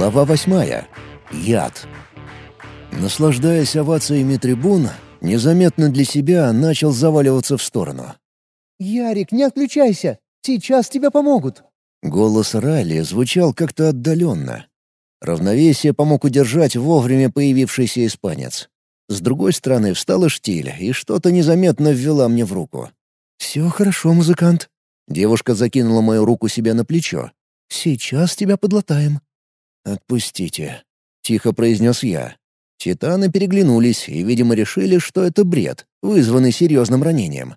Глава восьмая. Яд. Наслаждаясь овациями трибун, незаметно для себя начал заваливаться в сторону. «Ярик, не отключайся! Сейчас тебе помогут!» Голос Райли звучал как-то отдаленно. Равновесие помог удержать вовремя появившийся испанец. С другой стороны встала штиль и что-то незаметно ввела мне в руку. «Все хорошо, музыкант». Девушка закинула мою руку себе на плечо. «Сейчас тебя подлатаем». «Отпустите», — тихо произнес я. Титаны переглянулись и, видимо, решили, что это бред, вызванный серьезным ранением.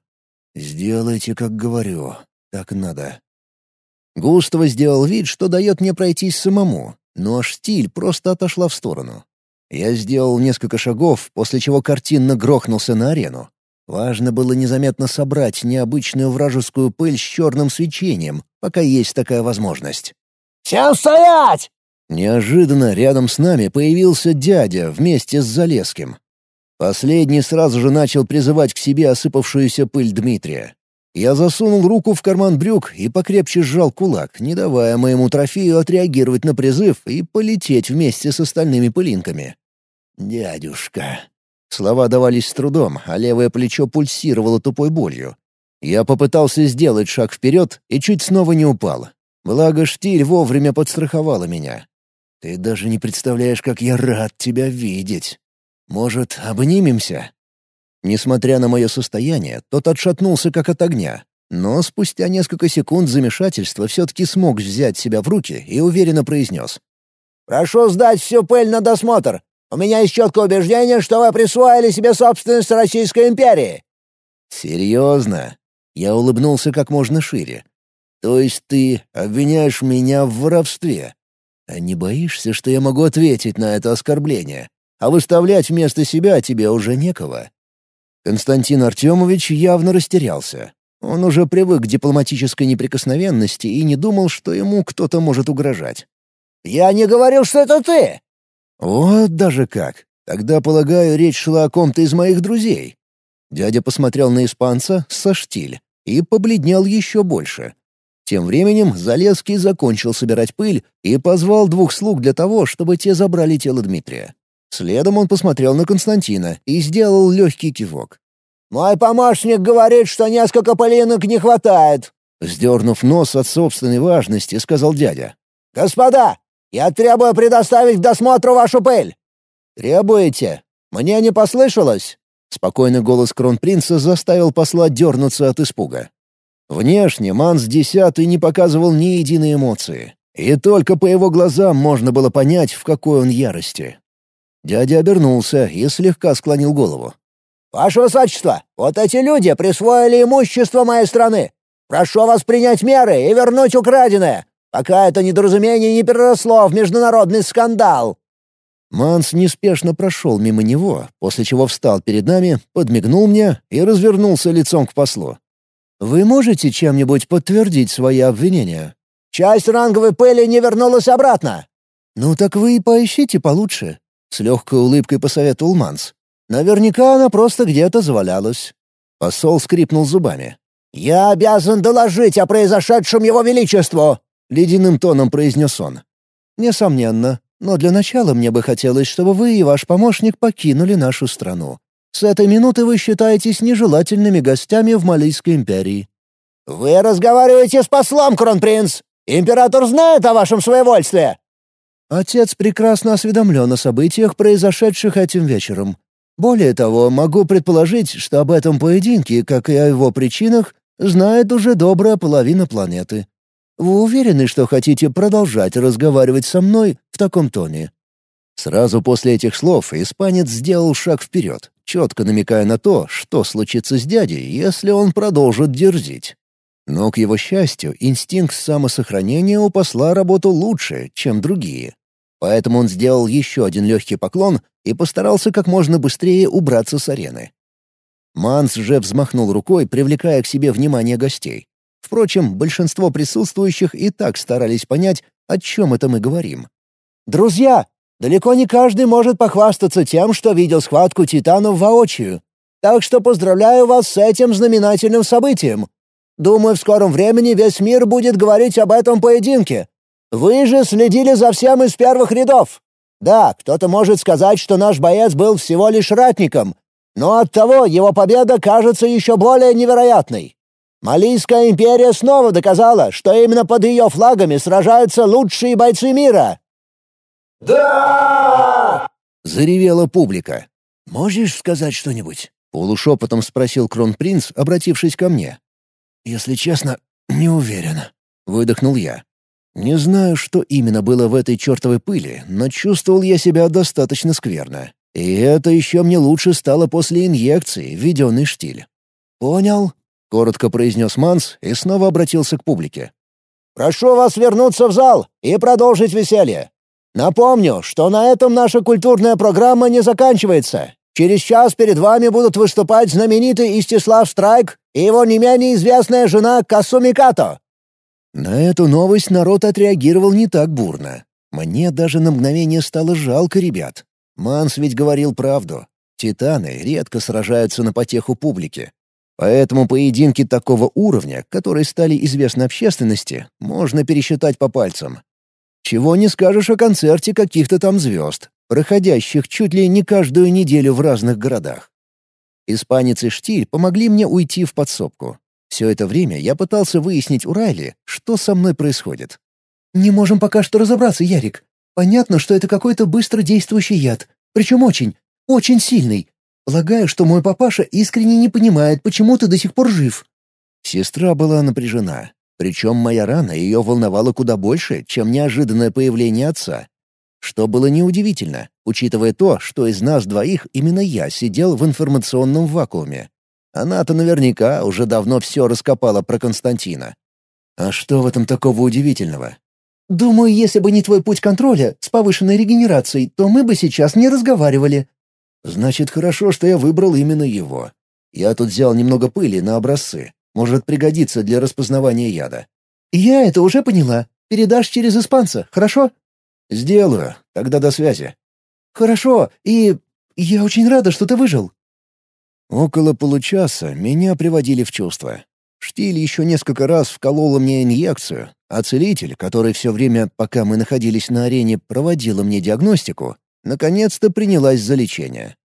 «Сделайте, как говорю. Так надо». Густаво сделал вид, что дает мне пройтись самому, но штиль просто отошла в сторону. Я сделал несколько шагов, после чего картинно грохнулся на арену. Важно было незаметно собрать необычную вражескую пыль с черным свечением, пока есть такая возможность. «Всем стоять!» Неожиданно рядом с нами появился дядя вместе с Залеским. Последний сразу же начал призывать к себе осыпавшуюся пыль Дмитрия. Я засунул руку в карман брюк и покрепче сжал кулак, не давая моему трофею отреагировать на призыв и полететь вместе с остальными пылинками. «Дядюшка». Слова давались с трудом, а левое плечо пульсировало тупой болью. Я попытался сделать шаг вперед и чуть снова не упал. Благо штиль вовремя подстраховала меня. Ты даже не представляешь, как я рад тебя видеть. Может, обнимемся?» Несмотря на мое состояние, тот отшатнулся как от огня. Но спустя несколько секунд замешательства все-таки смог взять себя в руки и уверенно произнес. «Прошу сдать всю пыль на досмотр. У меня есть четкое убеждение, что вы присвоили себе собственность Российской империи». «Серьезно?» Я улыбнулся как можно шире. «То есть ты обвиняешь меня в воровстве? А не боишься, что я могу ответить на это оскорбление? А выставлять вместо себя тебе уже некого?» Константин Артемович явно растерялся. Он уже привык к дипломатической неприкосновенности и не думал, что ему кто-то может угрожать. «Я не говорил, что это ты!» «Вот даже как. Тогда, полагаю, речь шла о ком-то из моих друзей». Дядя посмотрел на испанца со штиль и побледнел еще больше. Тем временем Залезский закончил собирать пыль и позвал двух слуг для того, чтобы те забрали тело Дмитрия. Следом он посмотрел на Константина и сделал легкий кивок. «Мой помощник говорит, что несколько пылинок не хватает», — сдернув нос от собственной важности, сказал дядя. «Господа, я требую предоставить к досмотру вашу пыль!» «Требуете? Мне не послышалось?» Спокойный голос кронпринца заставил посла дернуться от испуга. Внешне Манс Десятый не показывал ни единой эмоции. И только по его глазам можно было понять, в какой он ярости. Дядя обернулся и слегка склонил голову. «Ваше Высочество, вот эти люди присвоили имущество моей страны. Прошу вас принять меры и вернуть украденное, пока это недоразумение не переросло в международный скандал». Манс неспешно прошел мимо него, после чего встал перед нами, подмигнул мне и развернулся лицом к послу. Вы можете чем-нибудь подтвердить свои обвинения? Часть ранговой пыли не вернулась обратно. Ну так вы и поищите получше, с легкой улыбкой посоветовал Манс. Наверняка она просто где-то завалялась. Посол скрипнул зубами. «Я обязан доложить о произошедшем его величеству!» — ледяным тоном произнес он. «Несомненно. Но для начала мне бы хотелось, чтобы вы и ваш помощник покинули нашу страну. С этой минуты вы считаетесь нежелательными гостями в Малийской империи». «Вы разговариваете с послом, кронпринц! Император знает о вашем своевольстве!» Отец прекрасно осведомлен о событиях, произошедших этим вечером. Более того, могу предположить, что об этом поединке, как и о его причинах, знает уже добрая половина планеты. Вы уверены, что хотите продолжать разговаривать со мной в таком тоне?» Сразу после этих слов испанец сделал шаг вперед четко намекая на то, что случится с дядей, если он продолжит дерзить. Но, к его счастью, инстинкт самосохранения у посла работал лучше, чем другие. Поэтому он сделал еще один легкий поклон и постарался как можно быстрее убраться с арены. Манс же взмахнул рукой, привлекая к себе внимание гостей. Впрочем, большинство присутствующих и так старались понять, о чем это мы говорим. «Друзья, Далеко не каждый может похвастаться тем, что видел схватку титанов воочию. Так что поздравляю вас с этим знаменательным событием. Думаю, в скором времени весь мир будет говорить об этом поединке. Вы же следили за всем из первых рядов. Да, кто-то может сказать, что наш боец был всего лишь ратником, но оттого его победа кажется еще более невероятной. Малийская империя снова доказала, что именно под ее флагами сражаются лучшие бойцы мира. «Да!» — заревела публика. «Можешь сказать что-нибудь?» — полушепотом спросил кронпринц, обратившись ко мне. «Если честно, не уверен», — выдохнул я. Не знаю, что именно было в этой чертовой пыли, но чувствовал я себя достаточно скверно. И это еще мне лучше стало после инъекции, введенной штиль. «Понял», — коротко произнес Манс и снова обратился к публике. «Прошу вас вернуться в зал и продолжить веселье. Напомню, что на этом наша культурная программа не заканчивается. Через час перед вами будут выступать знаменитый Истислав Страйк и его не менее известная жена Касуми Като. На эту новость народ отреагировал не так бурно. Мне даже на мгновение стало жалко ребят. Манс ведь говорил правду. Титаны редко сражаются на потеху публики. Поэтому поединки такого уровня, которые стали известны общественности, можно пересчитать по пальцам. Чего не скажешь о концерте каких-то там звезд, проходящих чуть ли не каждую неделю в разных городах. Испанец и Штиль помогли мне уйти в подсобку. Все это время я пытался выяснить у Райли, что со мной происходит. «Не можем пока что разобраться, Ярик. Понятно, что это какой-то быстродействующий яд, причем очень, очень сильный. Полагаю, что мой папаша искренне не понимает, почему ты до сих пор жив». Сестра была напряжена, причем моя рана ее волновала куда больше, чем неожиданное появление отца. Что было неудивительно, учитывая то, что из нас двоих именно я сидел в информационном вакууме. Она-то наверняка уже давно все раскопала про Константина. А что в этом такого удивительного? «Думаю, если бы не твой путь контроля с повышенной регенерацией, то мы бы сейчас не разговаривали». «Значит, хорошо, что я выбрал именно его. Я тут взял немного пыли на образцы. Может пригодиться для распознавания яда». «Я это уже поняла. Передашь через испанца, хорошо?» «Сделаю. Тогда до связи». «Хорошо. И я очень рада, что ты выжил». Около получаса меня приводили в чувство. Штиль еще несколько раз вколола мне инъекцию, а целитель, который все время, пока мы находились на арене, проводила мне диагностику, наконец-то принялась за лечение.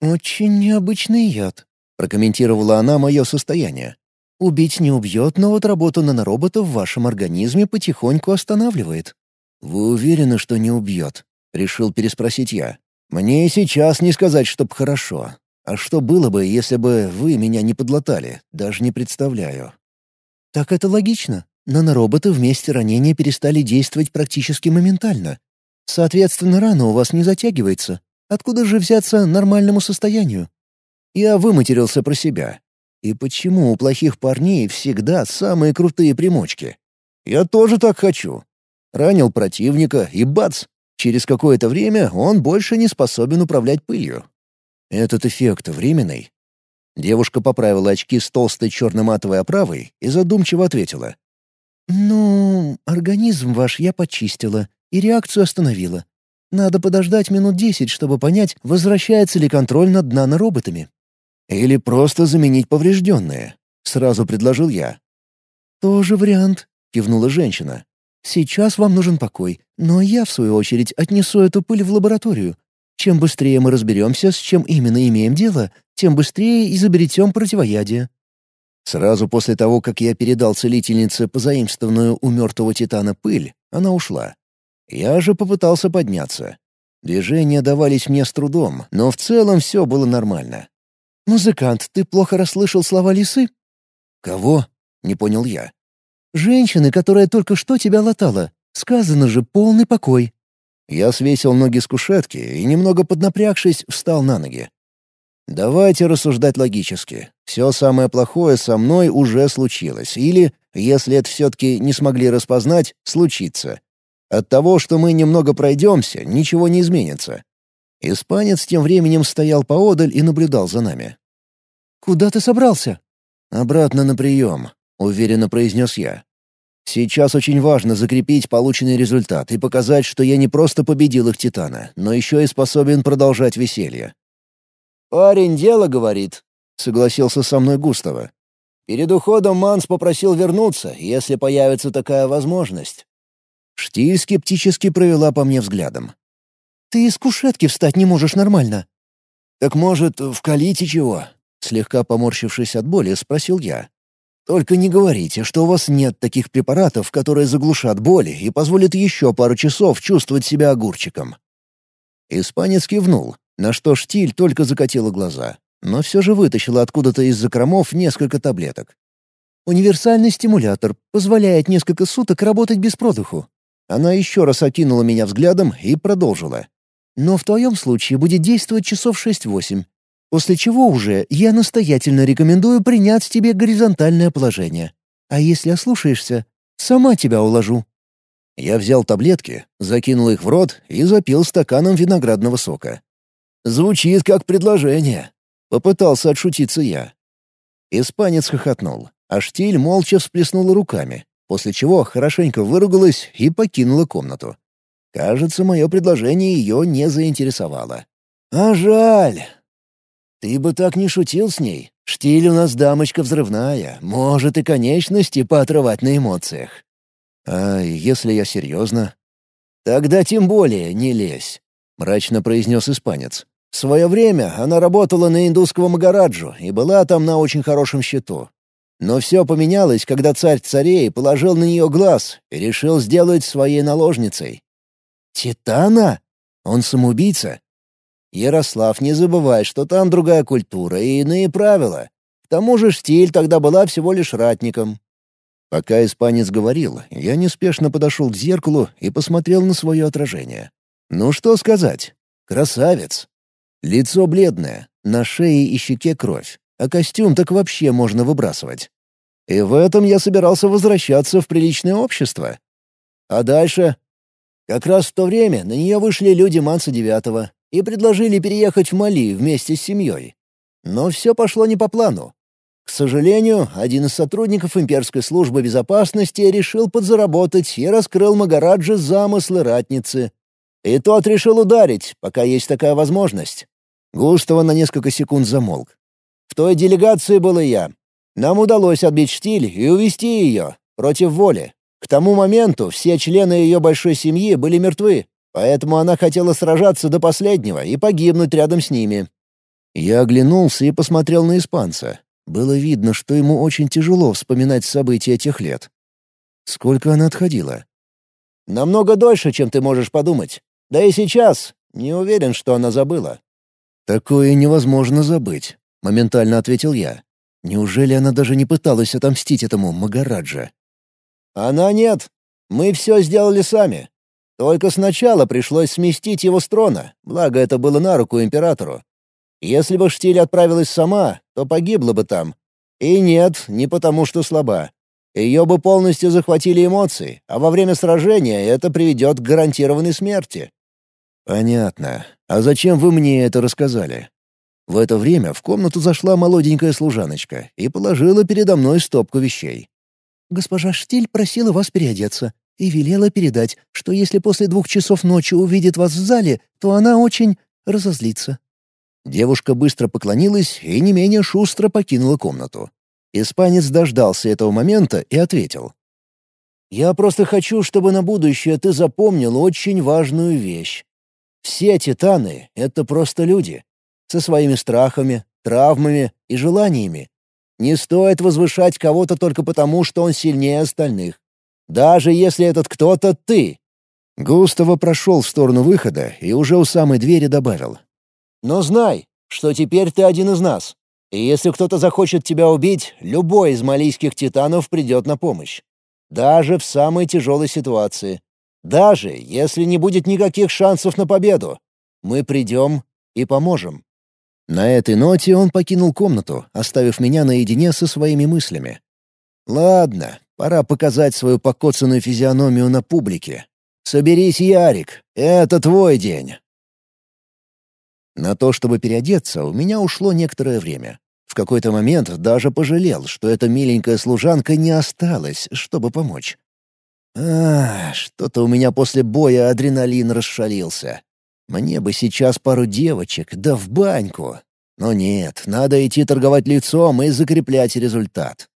«Очень необычный яд», — прокомментировала она мое состояние. «Убить не убьет, но вот работу наноробота в вашем организме потихоньку останавливает». «Вы уверены, что не убьет?» — решил переспросить я. «Мне и сейчас не сказать, чтоб хорошо. А что было бы, если бы вы меня не подлатали? Даже не представляю». «Так это логично. Нанороботы вместе ранения перестали действовать практически моментально. Соответственно, рана у вас не затягивается. Откуда же взяться нормальному состоянию?» Я выматерился про себя. И почему у плохих парней всегда самые крутые примочки? Я тоже так хочу. Ранил противника, и бац! Через какое-то время он больше не способен управлять пылью. Этот эффект временный. Девушка поправила очки с толстой черно-матовой оправой и задумчиво ответила. «Ну, организм ваш я почистила и реакцию остановила. Надо подождать минут десять, чтобы понять, возвращается ли контроль над нанороботами». «Или просто заменить поврежденные», — сразу предложил я. «Тоже вариант», — кивнула женщина. «Сейчас вам нужен покой, но я, в свою очередь, отнесу эту пыль в лабораторию. Чем быстрее мы разберемся, с чем именно имеем дело, тем быстрее изобретем противоядие». Сразу после того, как я передал целительнице позаимствованную у мертвого титана пыль, она ушла. Я же попытался подняться. Движения давались мне с трудом, но в целом все было нормально. «Музыкант, ты плохо расслышал слова лисы?» «Кого?» — не понял я. «Женщины, которая только что тебя латала. Сказано же, полный покой». Я свесил ноги с кушетки и, немного поднапрягшись, встал на ноги. Давайте рассуждать логически. Все самое плохое со мной уже случилось. Или, если это все-таки не смогли распознать, случится. От того, что мы немного пройдемся, ничего не изменится. Испанец тем временем стоял поодаль и наблюдал за нами. «Куда ты собрался?» «Обратно на прием», — уверенно произнес я. Сейчас очень важно закрепить полученный результат и показать, что я не просто победил их Титана, но еще и способен продолжать веселье. «Парень дело говорит», — согласился со мной Густава. «Перед уходом Манс попросил вернуться, если появится такая возможность». Штиль скептически провела по мне взглядом. «Ты из кушетки встать не можешь нормально». «Так, может, вкалите чего?» Слегка поморщившись от боли, спросил я. «Только не говорите, что у вас нет таких препаратов, которые заглушат боли и позволят еще пару часов чувствовать себя огурчиком». Испанец кивнул, на что Штиль только закатила глаза, но все же вытащила откуда-то из закромов несколько таблеток. «Универсальный стимулятор позволяет несколько суток работать без продыху». Она еще раз окинула меня взглядом и продолжила. «Но в твоем случае будет действовать часов 6-8, после чего уже я настоятельно рекомендую принять тебе горизонтальное положение. А если ослушаешься, сама тебя уложу». Я взял таблетки, закинул их в рот и запил стаканом виноградного сока. «Звучит как предложение», — попытался отшутиться я. Испанец хохотнул, а Штиль молча всплеснула руками, после чего хорошенько выругалась и покинула комнату. Кажется, мое предложение ее не заинтересовало. «А жаль!» «Ты бы так не шутил с ней. Штиль у нас дамочка взрывная, может и конечности поотрывать на эмоциях». «А если я серьезно?» «Тогда тем более не лезь», — мрачно произнес испанец. «В свое время она работала на индусского Магараджу и была там на очень хорошем счету. Но все поменялось, когда царь царей положил на нее глаз и решил сделать своей наложницей». «Титана? Он самоубийца?» Ярослав, не забывай, что там другая культура и иные правила. К тому же Штиль тогда была всего лишь ратником. Пока испанец говорил, я неспешно подошел к зеркалу и посмотрел на свое отражение. Ну что сказать? Красавец. Лицо бледное, на шее и щеке кровь, а костюм так вообще можно выбрасывать. И в этом я собирался возвращаться в приличное общество. А дальше? Как раз в то время на нее вышли люди Манса Девятого, и предложили переехать в Мали вместе с семьей. Но все пошло не по плану. К сожалению, один из сотрудников имперской службы безопасности решил подзаработать и раскрыл Магараджа замыслы ратницы. И тот решил ударить, пока есть такая возможность. Густава на несколько секунд замолк. В той делегации был и я. Нам удалось отбить штиль и увести ее, против воли. К тому моменту все члены ее большой семьи были мертвы, Поэтому она хотела сражаться до последнего и погибнуть рядом с ними. Я оглянулся и посмотрел на испанца. Было видно, что ему очень тяжело вспоминать события тех лет. Сколько она отходила? Намного дольше, чем ты можешь подумать. Да и сейчас не уверен, что она забыла. Такое невозможно забыть, моментально ответил я. Неужели она даже не пыталась отомстить этому Магараджа? Она нет. Мы все сделали сами. Только сначала пришлось сместить его с трона, благо это было на руку императору. Если бы Штиль отправилась сама, то погибла бы там. И нет, не потому что слаба. Ее бы полностью захватили эмоции, а во время сражения это приведет к гарантированной смерти. Понятно. А зачем вы мне это рассказали? В это время в комнату зашла молоденькая служаночка и положила передо мной стопку вещей. «Госпожа Штиль просила вас переодеться и велела передать, что если после двух часов ночи увидит вас в зале, то она очень разозлится». Девушка быстро поклонилась и не менее шустро покинула комнату. Испанец дождался этого момента и ответил. «Я просто хочу, чтобы на будущее ты запомнил очень важную вещь. Все титаны — это просто люди, со своими страхами, травмами и желаниями. Не стоит возвышать кого-то только потому, что он сильнее остальных. Даже если этот кто-то ты». Густаво прошел в сторону выхода и уже у самой двери добавил. «Но знай, что теперь ты один из нас. И если кто-то захочет тебя убить, любой из малийских титанов придет на помощь. Даже в самой тяжелой ситуации. Даже если не будет никаких шансов на победу. Мы придем и поможем». На этой ноте он покинул комнату, оставив меня наедине со своими мыслями. «Ладно, Пора показать свою покоцанную физиономию на публике. Соберись, Ярик, это твой день. На то, чтобы переодеться, у меня ушло некоторое время. В какой-то момент даже пожалел, что эта миленькая служанка не осталась, чтобы помочь. А, что-то у меня после боя адреналин расшалился. Мне бы сейчас пару девочек, да в баньку. Но нет, надо идти торговать лицом и закреплять результат.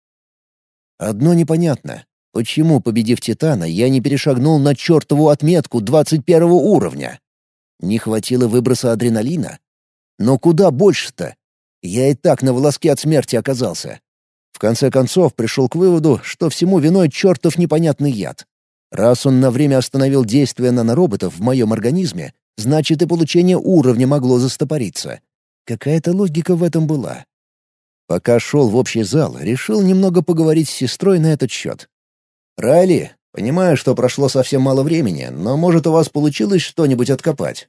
Одно непонятно. Почему, победив Титана, я не перешагнул на чертову отметку 21 уровня? Не хватило выброса адреналина? Но куда больше-то? Я и так на волоске от смерти оказался. В конце концов пришел к выводу, что всему виной чертов непонятный яд. Раз он на время остановил действие нанороботов в моем организме, значит и получение уровня могло застопориться. Какая-то логика в этом была. Пока шел в общий зал, решил немного поговорить с сестрой на этот счет. «Райли, понимаю, что прошло совсем мало времени, но, может, у вас получилось что-нибудь откопать?»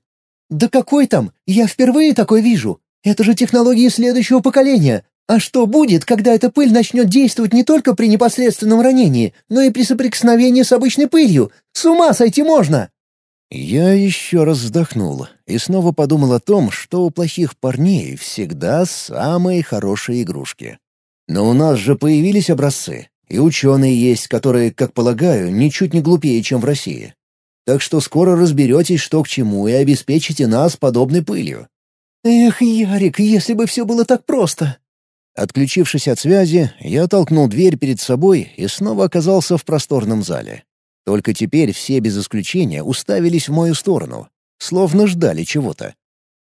«Да какой там? Я впервые такой вижу. Это же технологии следующего поколения. А что будет, когда эта пыль начнет действовать не только при непосредственном ранении, но и при соприкосновении с обычной пылью? С ума сойти можно!» Я еще раз вздохнул и снова подумал о том, что у плохих парней всегда самые хорошие игрушки. Но у нас же появились образцы. И ученые есть, которые, как полагаю, ничуть не глупее, чем в России. Так что скоро разберетесь, что к чему, и обеспечите нас подобной пылью». «Эх, Ярик, если бы все было так просто!» Отключившись от связи, я толкнул дверь перед собой и снова оказался в просторном зале. Только теперь все без исключения уставились в мою сторону, словно ждали чего-то.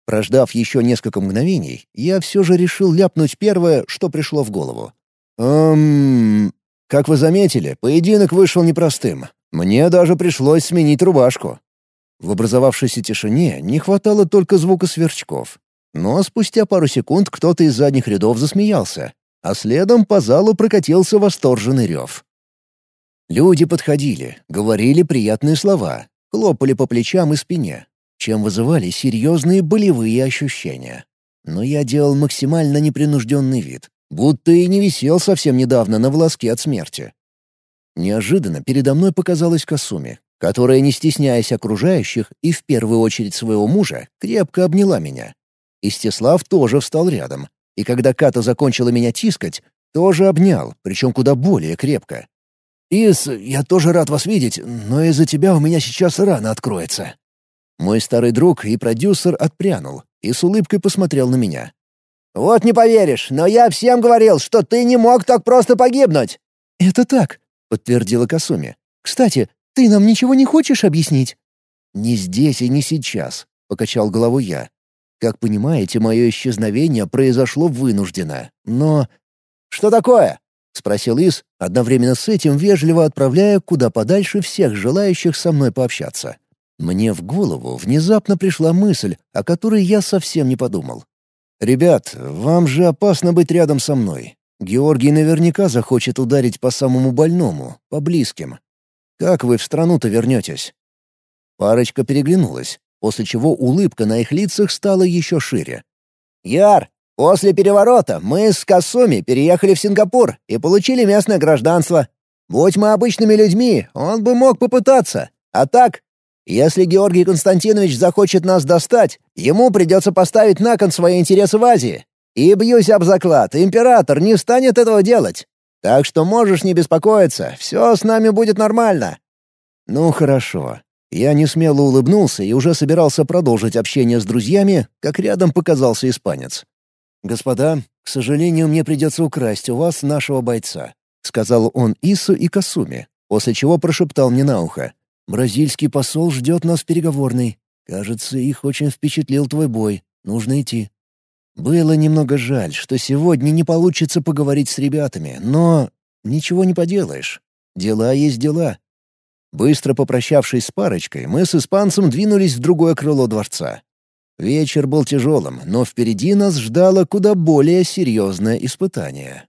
Прождав еще несколько мгновений, я все же решил ляпнуть первое, что пришло в голову. «Эм... Как вы заметили, поединок вышел непростым. Мне даже пришлось сменить рубашку. В образовавшейся тишине не хватало только звука сверчков. Но спустя пару секунд кто-то из задних рядов засмеялся, а следом по залу прокатился восторженный рев. Люди подходили, говорили приятные слова, хлопали по плечам и спине, чем вызывали серьезные болевые ощущения. Но я делал максимально непринужденный вид, Будто и не висел совсем недавно на волоске от смерти. Неожиданно передо мной показалась Касуми, которая, не стесняясь окружающих и в первую очередь своего мужа, крепко обняла меня. Истислав тоже встал рядом, и когда Ката закончила меня тискать, тоже обнял, причем куда более крепко. «Ис, я тоже рад вас видеть, но из-за тебя у меня сейчас рана откроется». Мой старый друг и продюсер отпрянул и с улыбкой посмотрел на меня. «Вот не поверишь, но я всем говорил, что ты не мог так просто погибнуть!» «Это так», — подтвердила Касуми. «Кстати, ты нам ничего не хочешь объяснить?» «Не здесь и не сейчас», — покачал головой я. «Как понимаете, мое исчезновение произошло вынужденно, но...» «Что такое?» — спросил Ис, одновременно с этим вежливо отправляя куда подальше всех желающих со мной пообщаться. Мне в голову внезапно пришла мысль, о которой я совсем не подумал. «Ребят, вам же опасно быть рядом со мной. Георгий наверняка захочет ударить по самому больному, по близким. Как вы в страну-то вернетесь?» Парочка переглянулась, после чего улыбка на их лицах стала еще шире. «Яр, после переворота мы с Касуми переехали в Сингапур и получили местное гражданство. Будь мы обычными людьми, он бы мог попытаться. А так, если Георгий Константинович захочет нас достать, ему придется поставить на кон свои интересы в Азии. И бьюсь об заклад, император не станет этого делать. Так что можешь не беспокоиться, все с нами будет нормально». «Ну хорошо». Я несмело улыбнулся и уже собирался продолжить общение с друзьями, как рядом показался испанец. «Господа, к сожалению, мне придется украсть у вас нашего бойца», — сказал он Ису и Касуме, после чего прошептал мне на ухо. Бразильский посол ждет нас в переговорной. Кажется, их очень впечатлил твой бой. Нужно идти». Было немного жаль, что сегодня не получится поговорить с ребятами, но ничего не поделаешь. Дела есть дела. Быстро попрощавшись с парочкой, мы с испанцем двинулись в другое крыло дворца. Вечер был тяжелым, но впереди нас ждало куда более серьезное испытание.